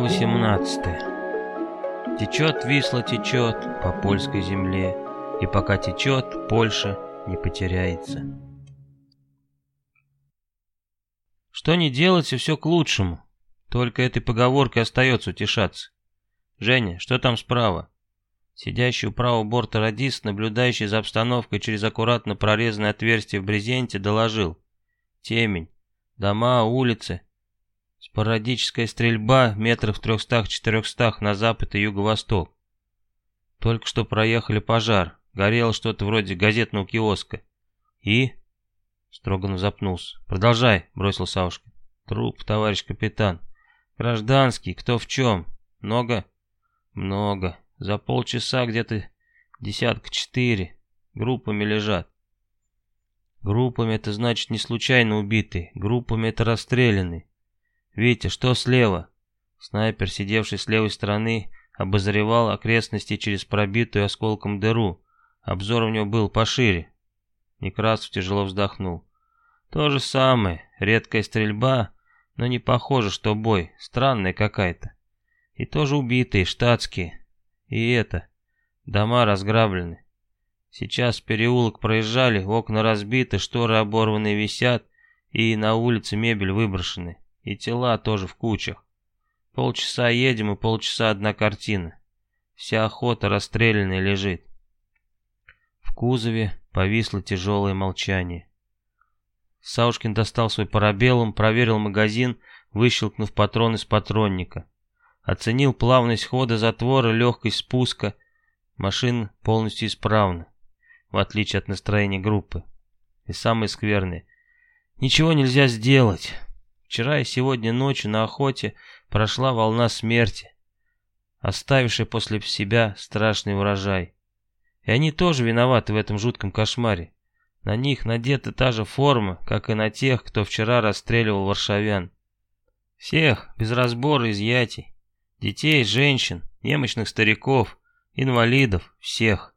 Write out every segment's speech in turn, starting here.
Глава 18 Течет Висла, течет по польской земле, И пока течет, Польша не потеряется. Что не делать, и все к лучшему. Только этой поговоркой остается утешаться. Женя, что там справа? Сидящий у правого борта радист, наблюдающий за обстановкой через аккуратно прорезанное отверстие в брезенте, доложил. Темень. Дома, улицы. Спорадическая стрельба метров трехстах-четырехстах на запад и юго-восток. Только что проехали пожар. Горело что-то вроде газетного киоска. И? Строганов запнулся. «Продолжай», — бросил Саушка. «Труп, товарищ капитан. Гражданский, кто в чем? Много?» «Много. За полчаса где-то десятка четыре. Группами лежат». «Группами это значит не случайно убитые. Группами это расстрелянные. Витя, что слева?» Снайпер, сидевший с левой стороны, обозревал окрестности через пробитую осколком дыру. Обзор у него был пошире. Некрасов тяжело вздохнул. То же самое, редкая стрельба, но не похоже, что бой, странная какая-то. И тоже убитые, штатские. И это, дома разграблены. Сейчас переулок проезжали, окна разбиты, шторы оборванные висят, и на улице мебель выброшены, и тела тоже в кучах. Полчаса едем, и полчаса одна картина. Вся охота расстрелянная лежит. В кузове повисло тяжелое молчание. Саушкин достал свой парабеллум, проверил магазин, выщелкнув патрон из патронника. Оценил плавность хода затвора, легкость спуска. Машина полностью исправна, в отличие от настроения группы. И самое скверное. Ничего нельзя сделать. Вчера и сегодня ночью на охоте прошла волна смерти, оставившая после себя страшный урожай. И они тоже виноваты в этом жутком кошмаре. На них надета та же форма, как и на тех, кто вчера расстреливал варшавян. Всех, без разбора изъятий. Детей, женщин, немощных стариков, инвалидов, всех.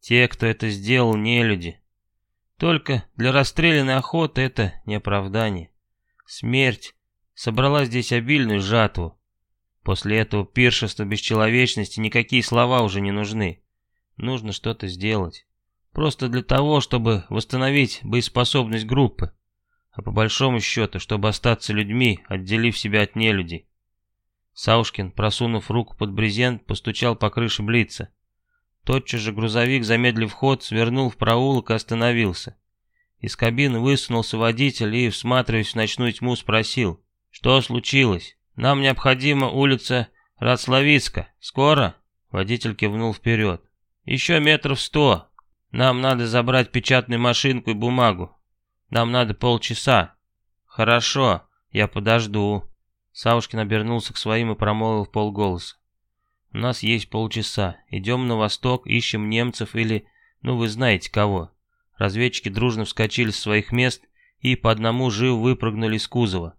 Те, кто это сделал, не люди. Только для расстрелянной охоты это не оправдание. Смерть собрала здесь обильную жатву. После этого пиршества бесчеловечности никакие слова уже не нужны. Нужно что-то сделать. Просто для того, чтобы восстановить боеспособность группы. А по большому счету, чтобы остаться людьми, отделив себя от нелюдей. Саушкин, просунув руку под брезент, постучал по крыше Блица. Тотчас же грузовик, замедлив ход, свернул в проулок и остановился. Из кабины высунулся водитель и, всматриваясь в ночную тьму, спросил, что случилось? Нам необходима улица Рацлавицка. Скоро? Водитель кивнул вперед. Еще метров сто. Нам надо забрать печатную машинку и бумагу. Нам надо полчаса. Хорошо, я подожду. Савушкин обернулся к своим и промолвил в полголоса. У нас есть полчаса. Идем на восток, ищем немцев или, ну вы знаете кого. Разведчики дружно вскочили с своих мест и по одному живо выпрыгнули из кузова.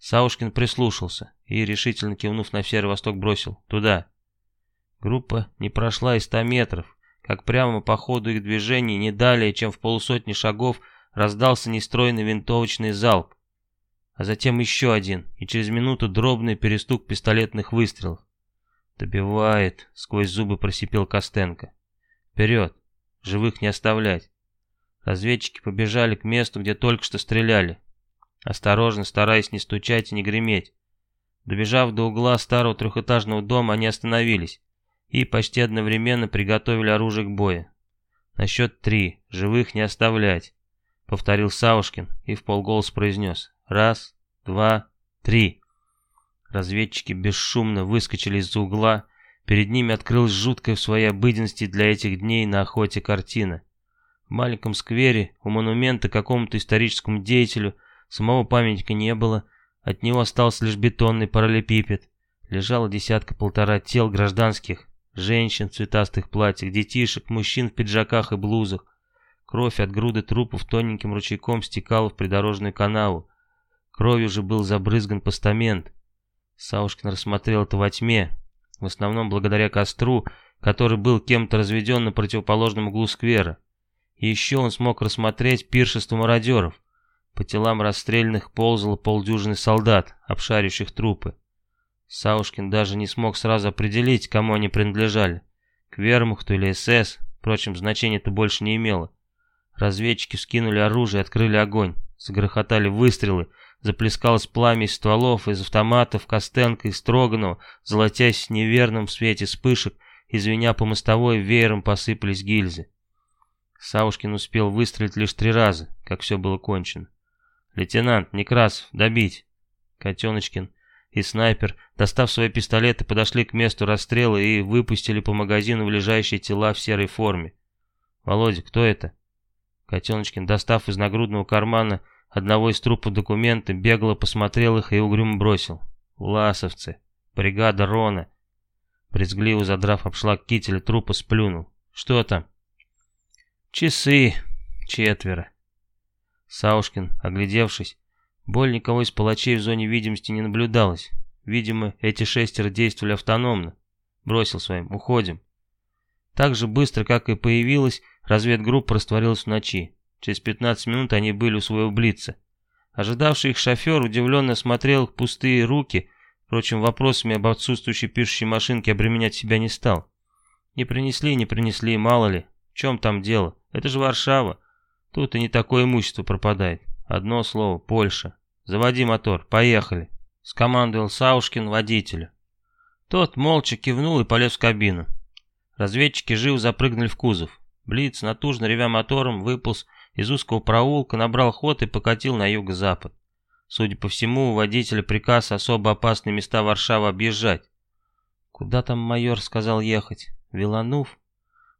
Саушкин прислушался и, решительно кивнув на северо-восток, бросил «Туда». Группа не прошла и ста метров, как прямо по ходу их движений, не далее, чем в полусотни шагов, раздался нестройный винтовочный залп, а затем еще один, и через минуту дробный перестук пистолетных выстрелов. «Добивает», — сквозь зубы просипел Костенко. «Вперед! Живых не оставлять!» Разведчики побежали к месту, где только что стреляли. Осторожно, стараясь не стучать и не греметь. Добежав до угла старого трехэтажного дома, они остановились и почти одновременно приготовили оружие к бою. На счет три, живых не оставлять, повторил Савушкин и в полголоса произнес. Раз, два, три. Разведчики бесшумно выскочили из-за угла, перед ними открылась жуткая в своей обыденности для этих дней на охоте картина. Маленьком сквере у монумента какому-то историческому деятелю самого памятника не было, от него остался лишь бетонный параллелепипед. Лежало десятка-полтора тел гражданских, Женщин в цветастых платьях, детишек, мужчин в пиджаках и блузах. Кровь от груды трупов тоненьким ручейком стекала в придорожную канаву. Кровью же был забрызган постамент. Саушкин рассмотрел это во тьме, в основном благодаря костру, который был кем-то разведен на противоположном углу сквера. Еще он смог рассмотреть пиршество мародеров. По телам расстрелянных ползало полдюжины солдат, обшаривающих трупы. Саушкин даже не смог сразу определить, кому они принадлежали. К вермахту или СС, впрочем, значения это больше не имело. Разведчики скинули оружие и открыли огонь. Загрохотали выстрелы, заплескалось пламя из стволов, из автоматов, Костенко и Строганова, золотясь в неверном свете вспышек, извиня по мостовой, веером посыпались гильзы. Саушкин успел выстрелить лишь три раза, как все было кончено. «Лейтенант, Некрасов, добить!» Котеночкин и снайпер, достав свои пистолеты, подошли к месту расстрела и выпустили по магазину в лежащие тела в серой форме. «Володя, кто это?» Котеночкин, достав из нагрудного кармана одного из трупов документы, бегло посмотрел их и угрюмо бросил. «Власовцы! Бригада Рона!» Брезгливо задрав обшлаг кителя, трупа сплюнул. «Что там?» «Часы. Четверо». Саушкин, оглядевшись, боль никого из палачей в зоне видимости не наблюдалось. Видимо, эти шестеро действовали автономно. Бросил своим «Уходим». Так же быстро, как и появилась, разведгруппа растворилась в ночи. Через 15 минут они были у своего блица. Ожидавший их шофер удивленно смотрел в пустые руки, впрочем, вопросами об отсутствующей пишущей машинке обременять себя не стал. Не принесли, не принесли, мало ли. В чем там дело? Это же Варшава. Тут и не такое имущество пропадает. Одно слово, Польша. Заводи мотор, поехали. Скомандовал Саушкин водителю. Тот молча кивнул и полез в кабину. Разведчики живо запрыгнули в кузов. Блиц, натужно ревя мотором, выполз из узкого проулка, набрал ход и покатил на юго-запад. Судя по всему, у водителя приказ особо опасные места Варшавы объезжать. «Куда там майор сказал ехать? Виланув?»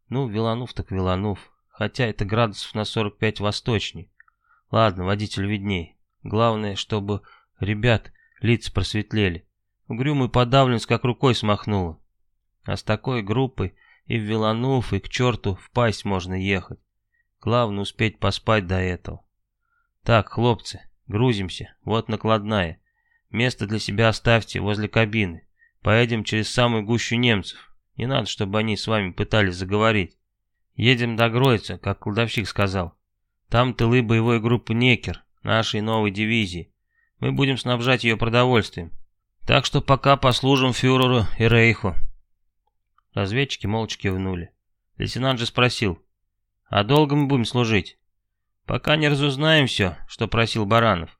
«Ну, Виланув так Виланув. Хотя это градусов на 45 восточней. Ладно, водитель видней. Главное, чтобы ребят лица просветлели. Угрюмый подавленность как рукой смахнуло. А с такой группой и в Виланув, и к черту в пасть можно ехать. Главное успеть поспать до этого. Так, хлопцы, грузимся, вот накладная. Место для себя оставьте возле кабины. Поедем через самую гущу немцев. Не надо, чтобы они с вами пытались заговорить. Едем до Гройца, как кладовщик сказал. Там тылы боевой группы Некер, нашей новой дивизии. Мы будем снабжать ее продовольствием. Так что пока послужим фюреру и Рейху. Разведчики молча кивнули. Лейтенант же спросил, а долго мы будем служить? Пока не разузнаем все, что просил Баранов.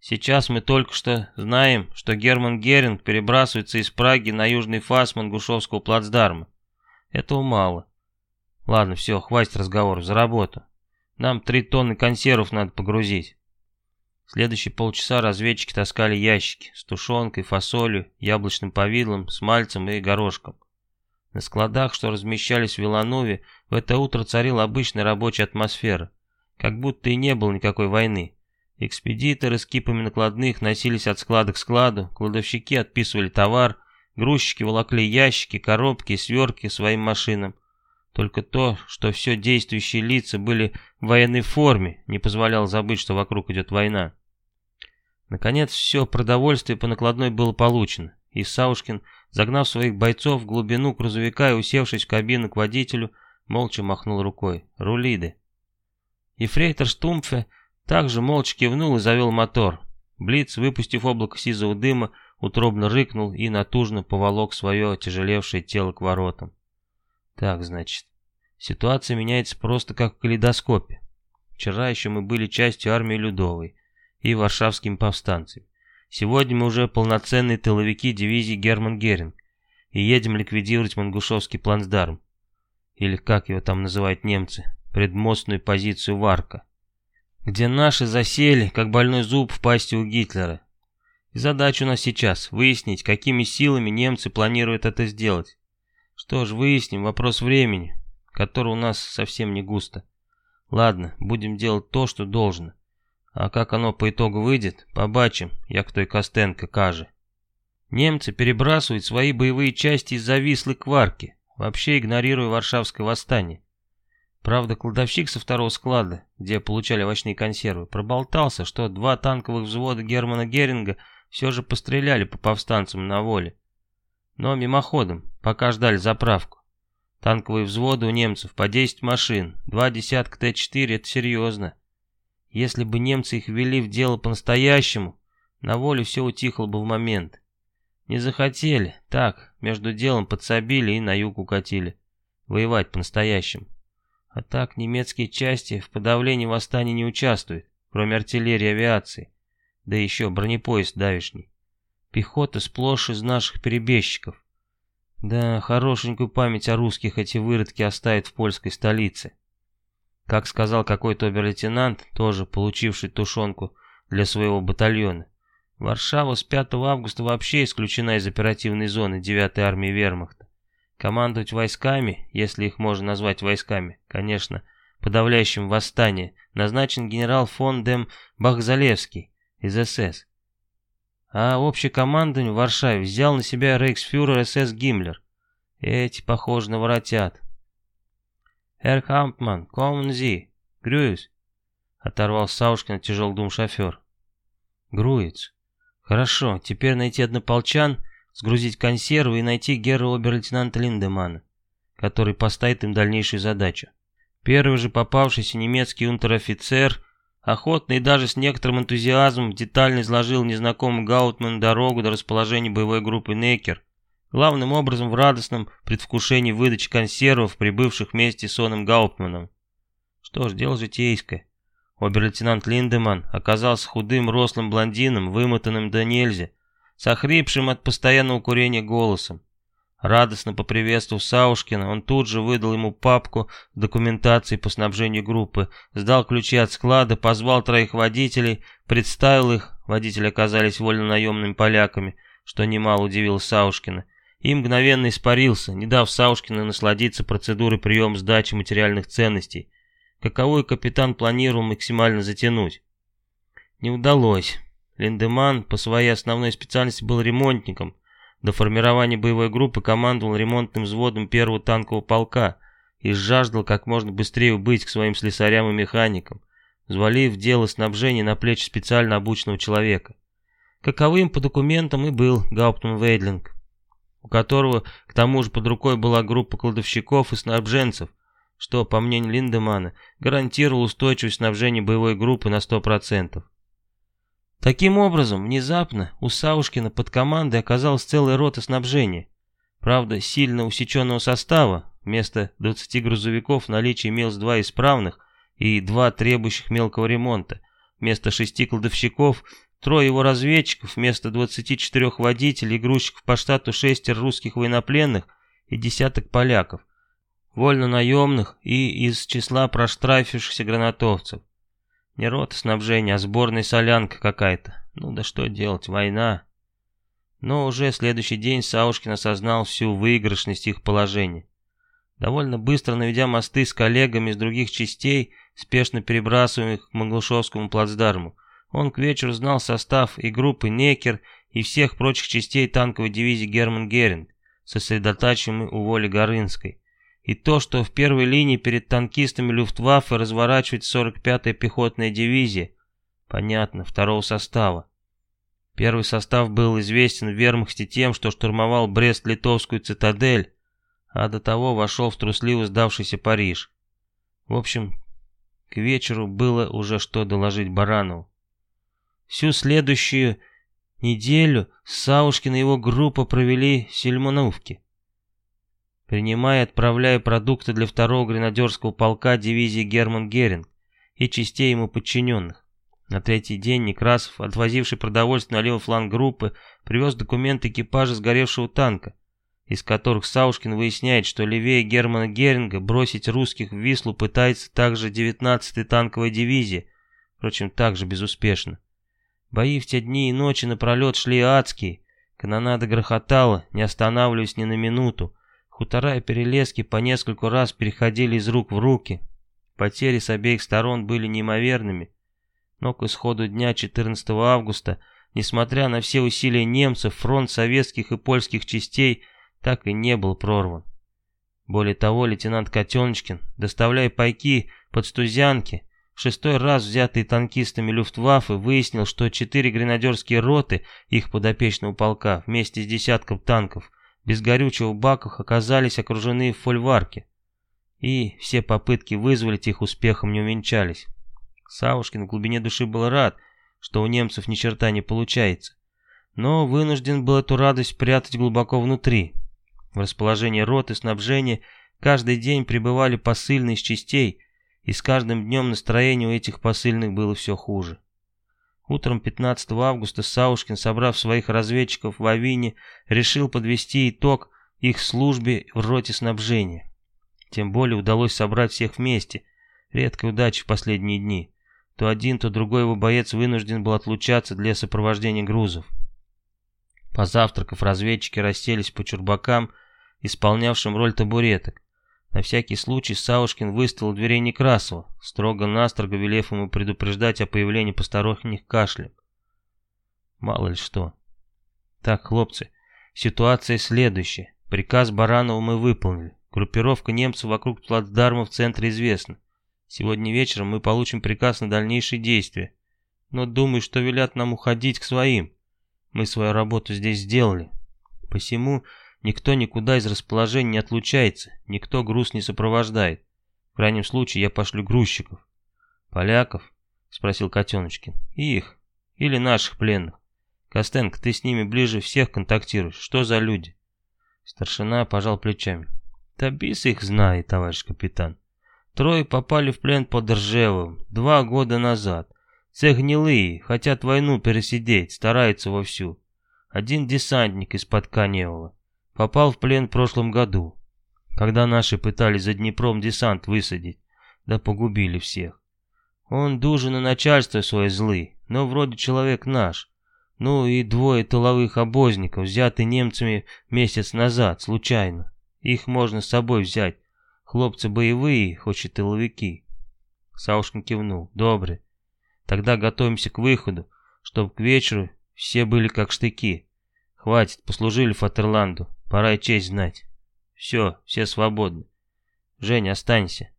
Сейчас мы только что знаем, что Герман Геринг перебрасывается из Праги на южный фас Мангушевского плацдарма. Этого мало. Ладно, все, хватит разговоров, за работу. Нам три тонны консервов надо погрузить. Следующие полчаса разведчики таскали ящики с тушенкой, фасолью, яблочным повидлом, с мальцем и горошком. На складах, что размещались в Виланове, в это утро царила обычная рабочая атмосфера, как будто и не было никакой войны. Экспедиторы с кипами накладных носились от склада к складу, кладовщики отписывали товар, грузчики волокли ящики, коробки и свертки своим машинам. Только то, что все действующие лица были в военной форме, не позволяло забыть, что вокруг идет война. Наконец, все продовольствие по накладной было получено, и Саушкин Загнав своих бойцов в глубину грузовика и усевшись в кабину к водителю, молча махнул рукой. «Рулиды!» Ефрейтор Штумфе также молча кивнул и завел мотор. Блиц, выпустив облако сизого дыма, утробно рыкнул и натужно поволок свое тяжелевшее тело к воротам. Так, значит, ситуация меняется просто как в калейдоскопе. Вчера еще мы были частью армии Людовой и варшавскими повстанцами. Сегодня мы уже полноценные тыловики дивизии Герман Геринг и едем ликвидировать Мангушевский плацдарм. Или как его там называют немцы, предмостную позицию Варка. Где наши засели, как больной зуб в пасти у Гитлера. И задача у нас сейчас выяснить, какими силами немцы планируют это сделать. Что ж, выясним, вопрос времени, который у нас совсем не густо. Ладно, будем делать то, что должно. А как оно по итогу выйдет, побачим, як той Костенко каже. Немцы перебрасывают свои боевые части из завислой кварки, вообще игнорируя Варшавское восстание. Правда, кладовщик со второго склада, где получали овощные консервы, проболтался, что два танковых взвода Германа Геринга все же постреляли по повстанцам на воле. Но мимоходом, пока ждали заправку. Танковые взводы у немцев по 10 машин, два десятка Т-4 это серьезно. Если бы немцы их ввели в дело по-настоящему, на воле все утихло бы в момент. Не захотели, так, между делом подсобили и на юг укатили. Воевать по-настоящему. А так немецкие части в подавлении восстания не участвуют, кроме артиллерии и авиации. Да еще бронепоезд давишний. Пехота сплошь из наших перебежчиков. Да, хорошенькую память о русских эти выродки оставят в польской столице. Как сказал какой-то обер-лейтенант, тоже получивший тушенку для своего батальона, Варшава с 5 августа вообще исключена из оперативной зоны 9-й армии вермахта. Командовать войсками, если их можно назвать войсками, конечно, подавляющим восстание, назначен генерал фон Дем Бахзалевский из СС. А общее командование в Варшаве взял на себя рейхсфюрер СС Гиммлер. Эти, похоже, наворотят. «Herr Hauptmann, kommen Sie, Грюис!» Оторвал Саушкина тяжел дум шофер. Груец. Хорошо, теперь найти однополчан, сгрузить консервы и найти герра обер-лейтенанта Линдемана, который поставит им дальнейшую задачу. Первый же попавшийся немецкий унтер-офицер охотно и даже с некоторым энтузиазмом детально изложил незнакомому Гаутману дорогу до расположения боевой группы Некер, главным образом в радостном предвкушении выдачи консервов, прибывших вместе с Оном Гауптманом. Что ж, дело житейское. Обер-лейтенант Линдеман оказался худым, рослым блондином, вымотанным до нельзя, с охрипшим от постоянного курения голосом. Радостно поприветствовав Саушкина, он тут же выдал ему папку с документацией по снабжению группы, сдал ключи от склада, позвал троих водителей, представил их, водители оказались вольно-наемными поляками, что немало удивило Саушкина, и мгновенно испарился, не дав Саушкину насладиться процедурой приема сдачи материальных ценностей, каковую капитан планировал максимально затянуть. Не удалось. Линдеман по своей основной специальности был ремонтником. До формирования боевой группы командовал ремонтным взводом первого танкового полка и жаждал как можно быстрее быть к своим слесарям и механикам, взвалив дело снабжения на плечи специально обученного человека. Каковым по документам и был Гауптман Вейдлинг, у которого к тому же под рукой была группа кладовщиков и снабженцев, что, по мнению Линдемана, гарантировало устойчивость снабжения боевой группы на 100%. Таким образом, внезапно у Саушкина под командой оказалась целая рота снабжения. Правда, сильно усеченного состава, вместо 20 грузовиков в наличии имелось два исправных и два требующих мелкого ремонта, вместо шести кладовщиков, трое его разведчиков, вместо 24 водителей и грузчиков по штату шестеро русских военнопленных и десяток поляков – вольно-наемных и из числа проштрафившихся гранатовцев. Не рота снабжения, а сборная солянка какая-то. Ну да что делать, война. Но уже следующий день Саушкин осознал всю выигрышность их положения. Довольно быстро наведя мосты с коллегами из других частей, спешно перебрасываемых к Манглушевскому плацдарму, он к вечеру знал состав и группы Некер, и всех прочих частей танковой дивизии Герман Геринг, сосредотачиваемой у воли Горынской, и то, что в первой линии перед танкистами Люфтваффе разворачивается 45-я пехотная дивизия, понятно, второго состава. Первый состав был известен в вермахте тем, что штурмовал Брест-Литовскую цитадель, а до того вошел в трусливо сдавшийся Париж. В общем, к вечеру было уже что доложить Баранову. Всю следующую неделю Саушкин и его группа провели в Сельмановке принимая и отправляя продукты для второго гренадерского полка дивизии Герман Геринг и частей ему подчиненных. На третий день Некрасов, отвозивший продовольствие на левый фланг группы, привез документы экипажа сгоревшего танка, из которых Саушкин выясняет, что левее Германа Геринга бросить русских в Вислу пытается также 19-я танковая дивизия, впрочем, также безуспешно. Бои в те дни и ночи напролет шли адские, канонада грохотала, не останавливаясь ни на минуту, Хутора и перелески по нескольку раз переходили из рук в руки. Потери с обеих сторон были неимоверными. Но к исходу дня 14 августа, несмотря на все усилия немцев, фронт советских и польских частей так и не был прорван. Более того, лейтенант Котеночкин, доставляя пайки под Стузянки, в шестой раз взятые танкистами Люфтваффе, выяснил, что четыре гренадерские роты их подопечного полка вместе с десятком танков без горючего в оказались окружены в фольварке, и все попытки вызволить их успехом не увенчались. Савушкин в глубине души был рад, что у немцев ни черта не получается. но вынужден был эту радость прятать глубоко внутри. В расположении роты снабжения каждый день прибывали посыльные из частей, и с каждым днем настроение у этих посыльных было все хуже. Утром 15 августа Саушкин, собрав своих разведчиков в Авине, решил подвести итог их службе в роте снабжения. Тем более удалось собрать всех вместе. Редкая удача в последние дни. То один, то другой его боец вынужден был отлучаться для сопровождения грузов. Позавтракав, разведчики расселись по чурбакам, исполнявшим роль табуреток. На всякий случай Саушкин выставил дверей Некрасова, строго-настрого велев ему предупреждать о появлении посторонних кашлем. Мало ли что. Так, хлопцы, ситуация следующая. Приказ Баранова мы выполнили. Группировка немцев вокруг плацдарма в центре известна. Сегодня вечером мы получим приказ на дальнейшие действия. Но думаю, что велят нам уходить к своим. Мы свою работу здесь сделали. Посему никто никуда из расположения не отлучается, никто груз не сопровождает. В крайнем случае я пошлю грузчиков. Поляков? Спросил Котеночкин. Их. Или наших пленных. Костенко, ты с ними ближе всех контактируешь. Что за люди? Старшина пожал плечами. Табис их знает, товарищ капитан. Трое попали в плен под Ржевом два года назад. Все гнилые, хотят войну пересидеть, стараются вовсю. Один десантник из-под Каневого. Попал в плен в прошлом году, когда наши пытались за Днепром десант высадить, да погубили всех. Он дужи на начальство свое злый, но вроде человек наш. Ну и двое тыловых обозников, взяты немцами месяц назад, случайно. Их можно с собой взять. Хлопцы боевые, хоть и тыловики. Саушкин кивнул. Добре. Тогда готовимся к выходу, чтобы к вечеру все были как штыки. Хватит, послужили Фатерланду. Пора и честь знать. Все, все свободны. Женя, останься.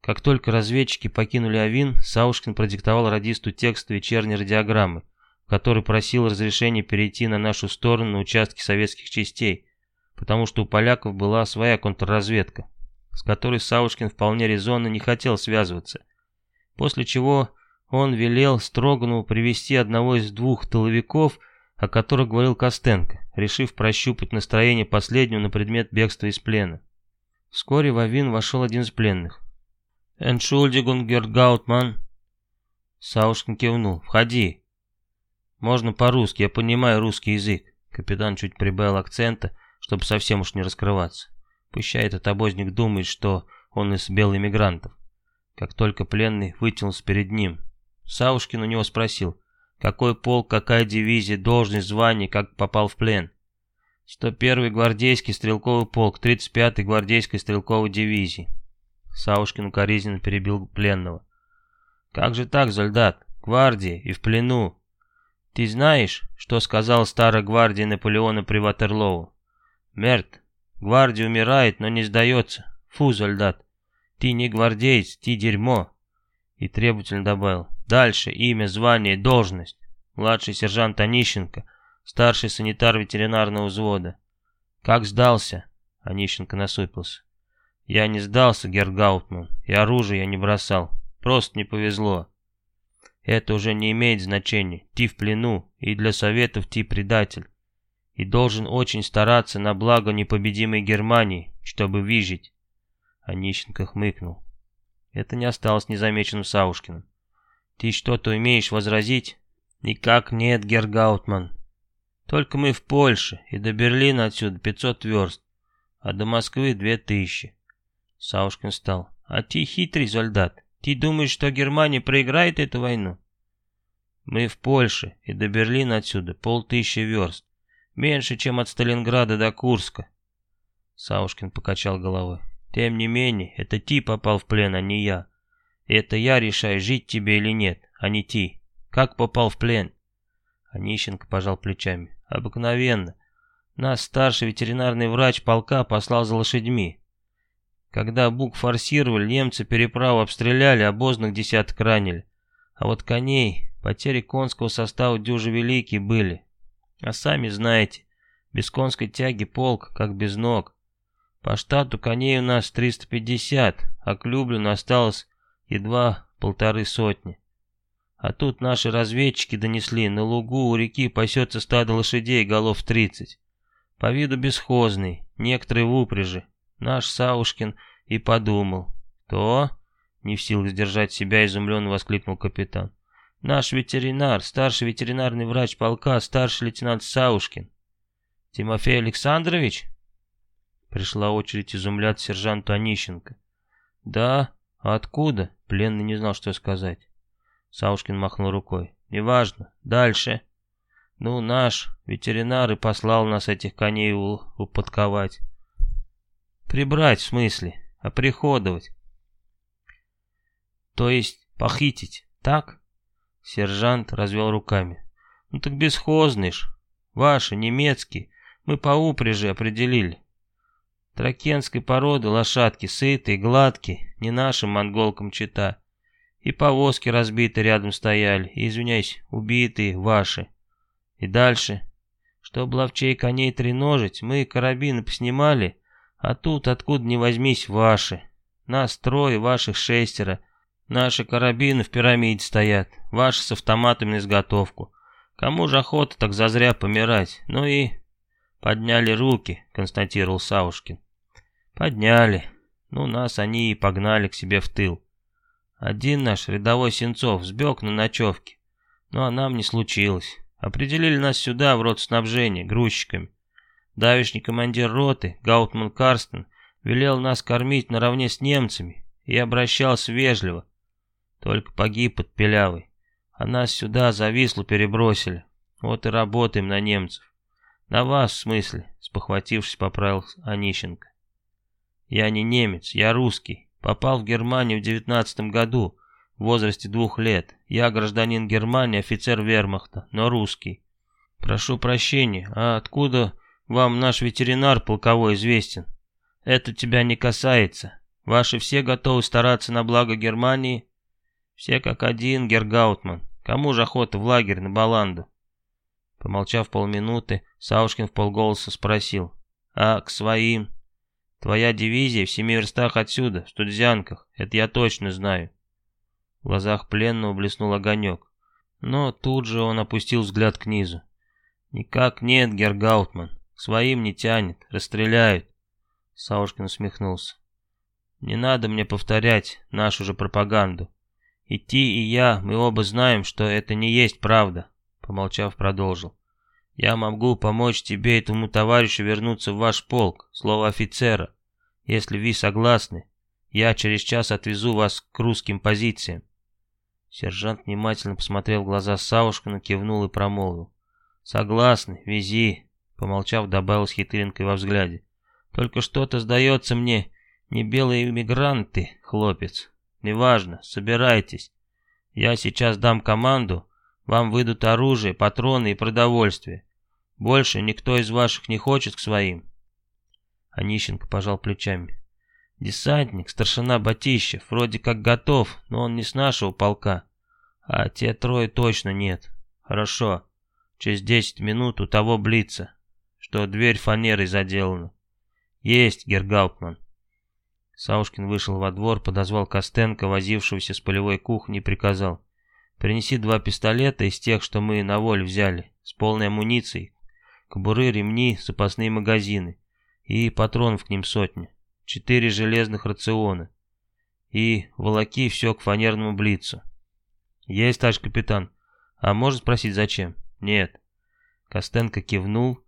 Как только разведчики покинули Авин, Саушкин продиктовал радисту текст вечерней радиограммы, в которой просил разрешения перейти на нашу сторону на участке советских частей, потому что у поляков была своя контрразведка, с которой Саушкин вполне резонно не хотел связываться. После чего он велел Строганову привести одного из двух тыловиков, о которых говорил Костенко, решив прощупать настроение последнего на предмет бегства из плена. Вскоре в Авин вошел один из пленных. «Эншульдигун Гергаутман». Саушкин кивнул. «Входи». «Можно по-русски, я понимаю русский язык». Капитан чуть прибавил акцента, чтобы совсем уж не раскрываться. Пущай этот обозник думает, что он из белоэмигрантов. Как только пленный вытянулся перед ним, Саушкин у него спросил, какой полк, какая дивизия, должность, звание, как попал в плен. 101-й гвардейский стрелковый полк, 35-й гвардейской стрелковой дивизии. Саушкин укоризненно перебил пленного. «Как же так, солдат? Гвардии и в плену. Ты знаешь, что сказал старая гвардия Наполеона при Ватерлоу? Мерт, гвардия умирает, но не сдается. Фу, солдат, ты не гвардеец, ты дерьмо!» И требовательно добавил. Дальше имя, звание, должность. Младший сержант Онищенко, старший санитар ветеринарного взвода. Как сдался? Онищенко насупился. Я не сдался, Гергаутман, и оружие я не бросал. Просто не повезло. Это уже не имеет значения. Ты в плену, и для советов ты предатель. И должен очень стараться на благо непобедимой Германии, чтобы выжить. Онищенко хмыкнул. Это не осталось незамеченным Саушкиным. Ты что-то умеешь возразить? Никак нет, Гергаутман. Только мы в Польше, и до Берлина отсюда 500 верст, а до Москвы 2000. Саушкин встал. А ты хитрый солдат. Ты думаешь, что Германия проиграет эту войну? Мы в Польше, и до Берлина отсюда полтысячи верст. Меньше, чем от Сталинграда до Курска. Саушкин покачал головой. Тем не менее, это ты попал в плен, а не я. Это я решаю, жить тебе или нет, а не ти. Как попал в плен?» Онищенко пожал плечами. «Обыкновенно. Нас старший ветеринарный врач полка послал за лошадьми. Когда бук форсировали, немцы переправу обстреляли, обозных десяток ранили. А вот коней, потери конского состава дюжи великие были. А сами знаете, без конской тяги полк, как без ног. По штату коней у нас 350, а к Люблину осталось едва полторы сотни. А тут наши разведчики донесли, на лугу у реки пасется стадо лошадей голов тридцать. По виду бесхозный, некоторые в упряжи. Наш Саушкин и подумал. То? Не в силах сдержать себя, изумленно воскликнул капитан. Наш ветеринар, старший ветеринарный врач полка, старший лейтенант Саушкин. Тимофей Александрович? Пришла очередь изумляться сержанту Онищенко. Да, откуда? Пленный не знал, что сказать. Саушкин махнул рукой. «Неважно. Дальше. Ну, наш ветеринар и послал нас этих коней уподковать. Прибрать, в смысле, оприходовать. То есть похитить, так?» Сержант развел руками. «Ну так бесхозный ж. Ваши, немецкие. Мы по упряжи определили. Тракенской породы лошадки, сытые, гладкие, не нашим монголкам чита. И повозки разбиты рядом стояли, и, извиняюсь, убитые, ваши. И дальше. Чтоб ловчей коней треножить, мы карабины поснимали, а тут, откуда ни возьмись, ваши. Нас трое, ваших шестеро. Наши карабины в пирамиде стоят, ваши с автоматами на изготовку. Кому же охота так зазря помирать? Ну и... Подняли руки, констатировал Саушкин. Подняли. Ну, нас они и погнали к себе в тыл. Один наш рядовой Сенцов сбег на ночевке. Ну а нам не случилось. Определили нас сюда, в рот снабжения, грузчиками. Давишний командир роты, Гаутман Карстен, велел нас кормить наравне с немцами и обращался вежливо. Только погиб под Пилявой. А нас сюда за Вислу перебросили. Вот и работаем на немцев. На вас, в смысле, спохватившись, поправил Онищенко. Я не немец, я русский. Попал в Германию в девятнадцатом году, в возрасте двух лет. Я гражданин Германии, офицер вермахта, но русский. Прошу прощения, а откуда вам наш ветеринар полковой известен? Это тебя не касается. Ваши все готовы стараться на благо Германии? Все как один, Гергаутман. Кому же охота в лагерь на Баланду? Помолчав полминуты, Саушкин в полголоса спросил. А к своим? Твоя дивизия в семи верстах отсюда, в Студзянках, это я точно знаю. В глазах пленного блеснул огонек, но тут же он опустил взгляд к низу. «Никак нет, Гергаутман, своим не тянет, расстреляют». Саушкин усмехнулся. «Не надо мне повторять нашу же пропаганду. И ты, и я, мы оба знаем, что это не есть правда», помолчав, продолжил. «Я могу помочь тебе и твоему товарищу вернуться в ваш полк, слово офицера. Если вы согласны, я через час отвезу вас к русским позициям. Сержант внимательно посмотрел в глаза Саушкина, кивнул и промолвил. «Согласны, вези», — помолчав, добавил с хитринкой во взгляде. «Только что-то сдается мне, не белые иммигранты, хлопец. Неважно, собирайтесь. Я сейчас дам команду, вам выйдут оружие, патроны и продовольствие. Больше никто из ваших не хочет к своим. Онищенко пожал плечами. Десантник, старшина Батищев, вроде как готов, но он не с нашего полка. А те трое точно нет. Хорошо. Через десять минут у того блица, что дверь фанерой заделана. Есть, Гергауптман. Саушкин вышел во двор, подозвал Костенко, возившегося с полевой кухни, и приказал. Принеси два пистолета из тех, что мы на воль взяли, с полной амуницией. Кобуры, ремни, запасные магазины и патронов к ним сотни, четыре железных рациона. И волоки все к фанерному блицу. Есть, товарищ капитан. А можно спросить, зачем? Нет. Костенко кивнул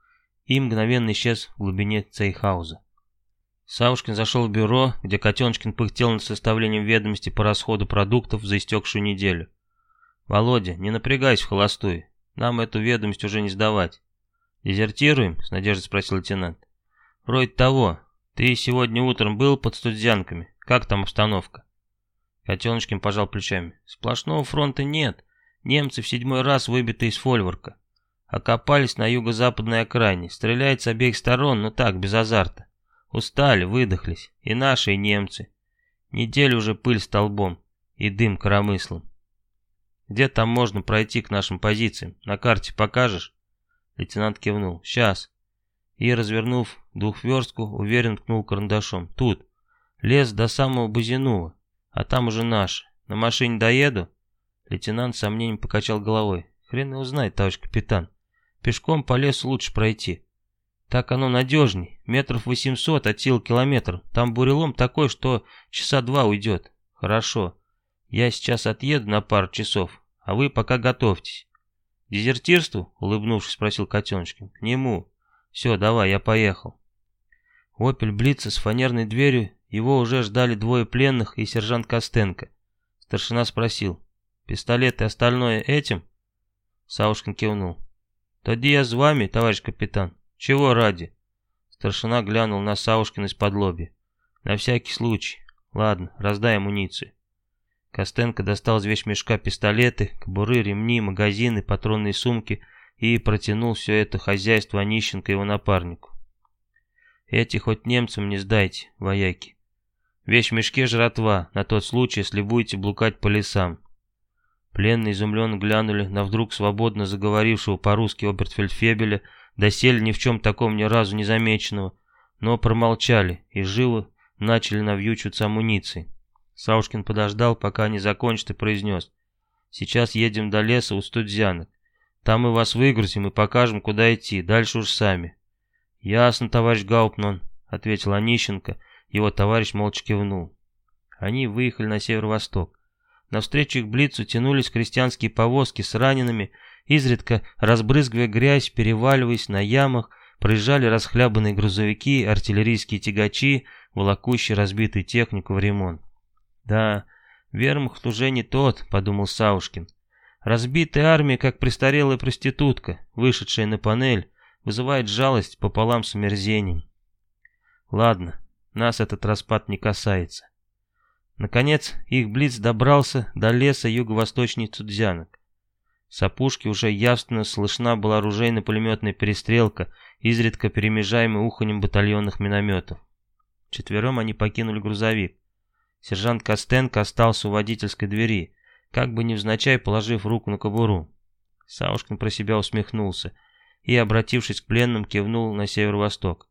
и мгновенно исчез в глубине цейхауза. Савушкин зашел в бюро, где Котеночкин пыхтел над составлением ведомости по расходу продуктов за истекшую неделю. «Володя, не напрягайся в холостую. Нам эту ведомость уже не сдавать». «Дезертируем?» — с надеждой спросил лейтенант. «Вроде того. Ты сегодня утром был под студзянками. Как там обстановка?» Котеночкин пожал плечами. «Сплошного фронта нет. Немцы в седьмой раз выбиты из фольворка. Окопались на юго-западной окраине. Стреляют с обеих сторон, но так, без азарта. Устали, выдохлись. И наши, и немцы. Неделю уже пыль столбом. И дым коромыслом. Где там можно пройти к нашим позициям? На карте покажешь?» Лейтенант кивнул. «Сейчас» и, развернув двухверстку, уверенно ткнул карандашом. «Тут. Лес до самого Бузинова, а там уже наш. На машине доеду?» Лейтенант с сомнением покачал головой. Хрен его знает, товарищ капитан. Пешком по лесу лучше пройти. Так оно надежней. Метров восемьсот от сил километр. Там бурелом такой, что часа два уйдет. Хорошо. Я сейчас отъеду на пару часов, а вы пока готовьтесь. Дезертирству? Улыбнувшись, спросил Котеночкин. К нему. Все, давай, я поехал. Опель Блица с фанерной дверью, его уже ждали двое пленных и сержант Костенко. Старшина спросил. Пистолет и остальное этим? Саушкин кивнул. «Тоді я с вами, товарищ капитан. Чего ради?» Старшина глянул на Саушкина из-под лоби. «На всякий случай. Ладно, раздай амуницию». Костенко достал из вещмешка пистолеты, кобуры, ремни, магазины, патронные сумки и протянул все это хозяйство Онищенко его напарнику. «Эти хоть немцам не сдайте, вояки. В мешке жратва, на тот случай, если будете блукать по лесам. Пленные изумленно глянули на вдруг свободно заговорившего по-русски Обертфельдфебеля, доселе ни в чем таком ни разу не замеченного, но промолчали и живо начали навьючиваться амуницией. Саушкин подождал, пока они закончат, и произнес. «Сейчас едем до леса у студзянок. Там мы вас выгрузим и покажем, куда идти, дальше уж сами». «Ясно, товарищ Гауптман», — ответил Онищенко, его товарищ молча кивнул. Они выехали на северо-восток. Навстречу их блицу тянулись крестьянские повозки с ранеными, изредка разбрызгивая грязь, переваливаясь на ямах, проезжали расхлябанные грузовики, артиллерийские тягачи, волокущие разбитую технику в ремонт. «Да, вермахт уже не тот», — подумал Саушкин. «Разбитая армия, как престарелая проститутка, вышедшая на панель, вызывает жалость пополам с омерзением. Ладно, нас этот распад не касается. Наконец, их блиц добрался до леса юго-восточней Цудзянок. С опушки уже явственно слышна была оружейно-пулеметная перестрелка, изредка перемежаемая уханем батальонных минометов. Четвером они покинули грузовик. Сержант Костенко остался у водительской двери, как бы невзначай положив руку на кобуру. Саушкин про себя усмехнулся и, обратившись к пленным, кивнул на северо-восток.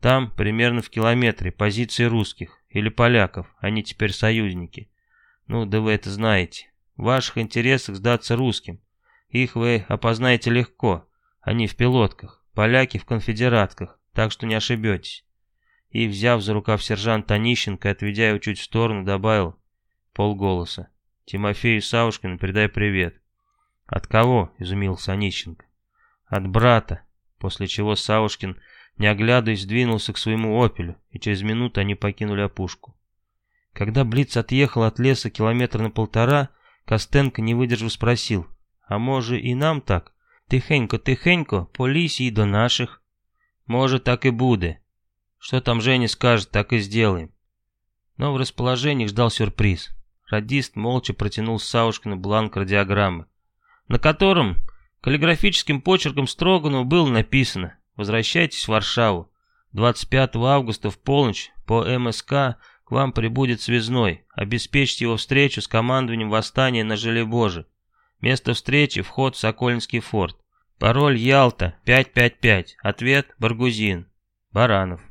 Там, примерно в километре, позиции русских или поляков, они теперь союзники. Ну, да вы это знаете. В ваших интересах сдаться русским. Их вы опознаете легко. Они в пилотках, поляки в конфедератках, так что не ошибетесь. И, взяв за рукав сержанта Онищенко, отведя его чуть в сторону, добавил полголоса. Тимофею Савушкину передай привет. От кого? Изумился Онищенко. От брата. После чего Савушкин не оглядываясь, двинулся к своему «Опелю», и через минуту они покинули опушку. Когда Блиц отъехал от леса километра на полтора, Костенко, не выдержав, спросил, «А может и нам так? Тихенько-тихенько, по лісі до наших?» «Может, так и буде. Что там Женя скажет, так и сделаем». Но в расположении ждал сюрприз. Радист молча протянул Саушкину бланк радиограммы, на котором каллиграфическим почерком Строганова было написано Возвращайтесь в Варшаву. 25 августа в полночь по МСК к вам прибудет связной. Обеспечьте его встречу с командованием восстания на Желебоже. Место встречи – вход в Сокольнский форт. Пароль Ялта 555. Ответ Баргузин. Баранов.